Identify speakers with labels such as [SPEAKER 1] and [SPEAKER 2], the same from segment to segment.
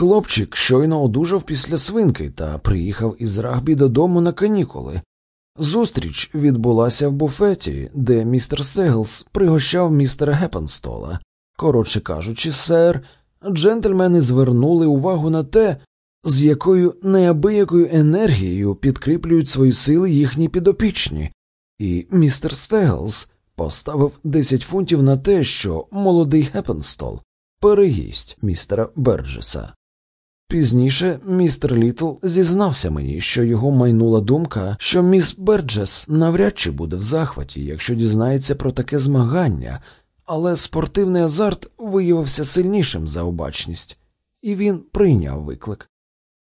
[SPEAKER 1] Хлопчик щойно одужав після свинки та приїхав із рагбі додому на канікули. Зустріч відбулася в буфеті, де містер Стеглс пригощав містера Гепенстола. Коротше кажучи, сер, джентльмени звернули увагу на те, з якою неабиякою енергією підкріплюють свої сили їхні підопічні, і містер Стеглс поставив 10 фунтів на те, що молодий Гепенстол переїсть містера Берджеса. Пізніше містер Літл зізнався мені, що його майнула думка, що міс Берджес навряд чи буде в захваті, якщо дізнається про таке змагання, але спортивний азарт виявився сильнішим за обачність, і він прийняв виклик.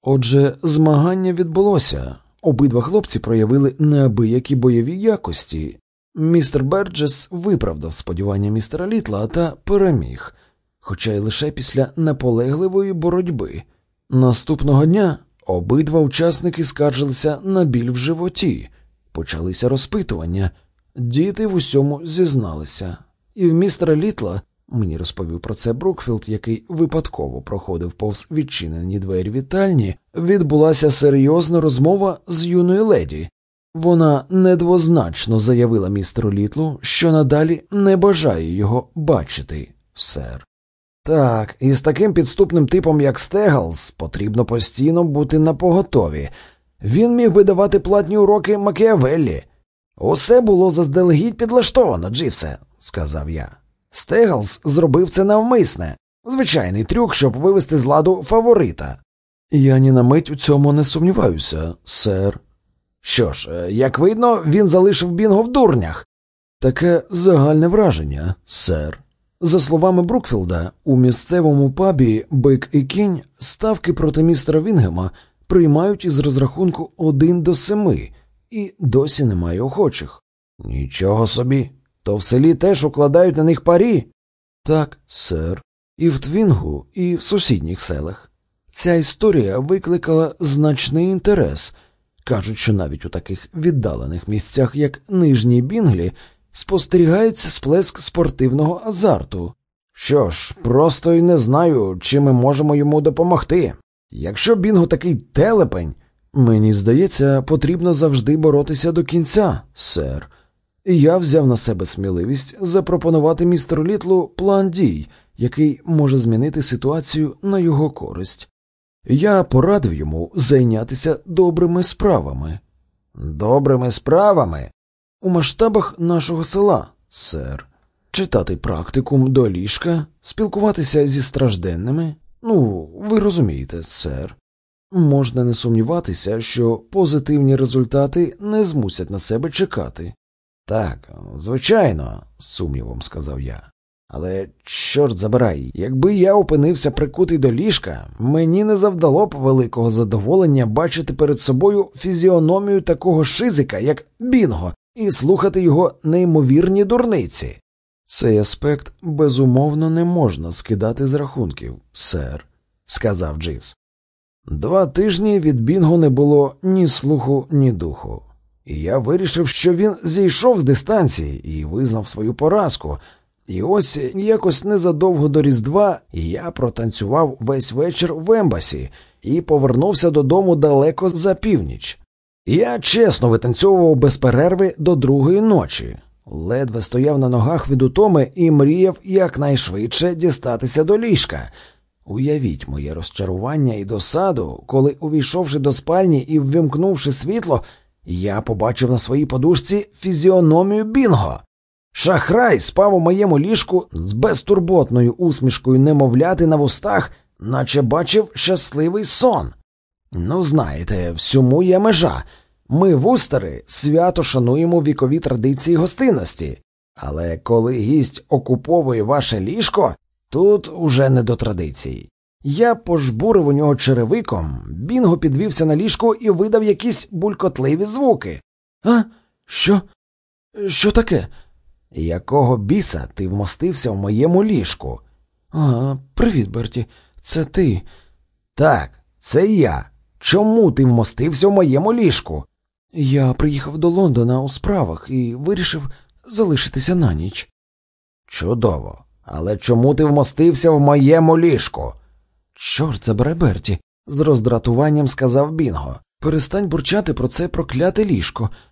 [SPEAKER 1] Отже, змагання відбулося. Обидва хлопці проявили неабиякі бойові якості. Містер Берджес виправдав сподівання містера Літла та переміг, хоча й лише після наполегливої боротьби. Наступного дня обидва учасники скаржилися на біль в животі, почалися розпитування, діти в усьому зізналися, і в містера Літла Мені розповів про це Брукфілд, який випадково проходив повз відчинені двері вітальні, відбулася серйозна розмова з юною леді. Вона недвозначно заявила містеру Літлу, що надалі не бажає його бачити, сер. Так, і з таким підступним типом, як Стеглс, потрібно постійно бути напоготові. Він міг видавати платні уроки Макіавеллі. Усе було заздалегідь підлаштовано, Дживсе, сказав я. Стеглс зробив це навмисне, звичайний трюк, щоб вивести з ладу фаворита. Я ні на мить у цьому не сумніваюся, сер. Що ж, е, як видно, він залишив Бінго в дурнях. Таке загальне враження, сер. За словами Брукфілда, у місцевому пабі Бик і кінь ставки проти містера Вінгема приймають із розрахунку один до семи, і досі немає охочих. Нічого собі. То в селі теж укладають на них парі? Так, сер, і в Твінгу, і в сусідніх селах. Ця історія викликала значний інтерес. Кажуть, що навіть у таких віддалених місцях, як Нижній Бінглі, спостерігається сплеск спортивного азарту. Що ж, просто й не знаю, чи ми можемо йому допомогти. Якщо Бінго такий телепень, мені здається, потрібно завжди боротися до кінця, сер і я взяв на себе сміливість запропонувати містеру Літлу план дій, який може змінити ситуацію на його користь. Я порадив йому зайнятися добрими справами. Добрими справами? У масштабах нашого села, сер, читати практикум до ліжка, спілкуватися зі стражденними. Ну, ви розумієте, сер. Можна не сумніватися, що позитивні результати не змусять на себе чекати. Так, звичайно, з сумнівом сказав я. Але, чорт забирай, якби я опинився прикутий до ліжка, мені не завдало б великого задоволення бачити перед собою фізіономію такого шизика, як Бінго, і слухати його неймовірні дурниці. Цей аспект безумовно не можна скидати з рахунків, сер, сказав Дживс. Два тижні від Бінго не було ні слуху, ні духу і я вирішив, що він зійшов з дистанції і визнав свою поразку. І ось якось незадовго до Різдва я протанцював весь вечір в Ембасі і повернувся додому далеко за північ. Я чесно витанцьовував без перерви до другої ночі, ледве стояв на ногах від утоми і мріяв якнайшвидше дістатися до ліжка. Уявіть моє розчарування і досаду, коли, увійшовши до спальні і ввімкнувши світло, я побачив на своїй подушці фізіономію Бінго. Шахрай спав у моєму ліжку з безтурботною усмішкою немовляти на вустах, наче бачив щасливий сон. Ну, знаєте, всьому є межа. Ми, вустери, свято шануємо вікові традиції гостинності, але коли гість окуповує ваше ліжко, тут уже не до традицій. Я пожбурив у нього черевиком, Бінго підвівся на ліжку і видав якісь булькотливі звуки. А? Що? Що таке? Якого біса ти вмостився в моєму ліжку? А, привіт, Берті, це ти. Так, це я. Чому ти вмостився в моєму ліжку? Я приїхав до Лондона у справах і вирішив залишитися на ніч. Чудово. Але чому ти вмостився в моєму ліжку? Чорт забере Берті, з роздратуванням сказав Бінго. Перестань бурчати про це прокляте ліжко.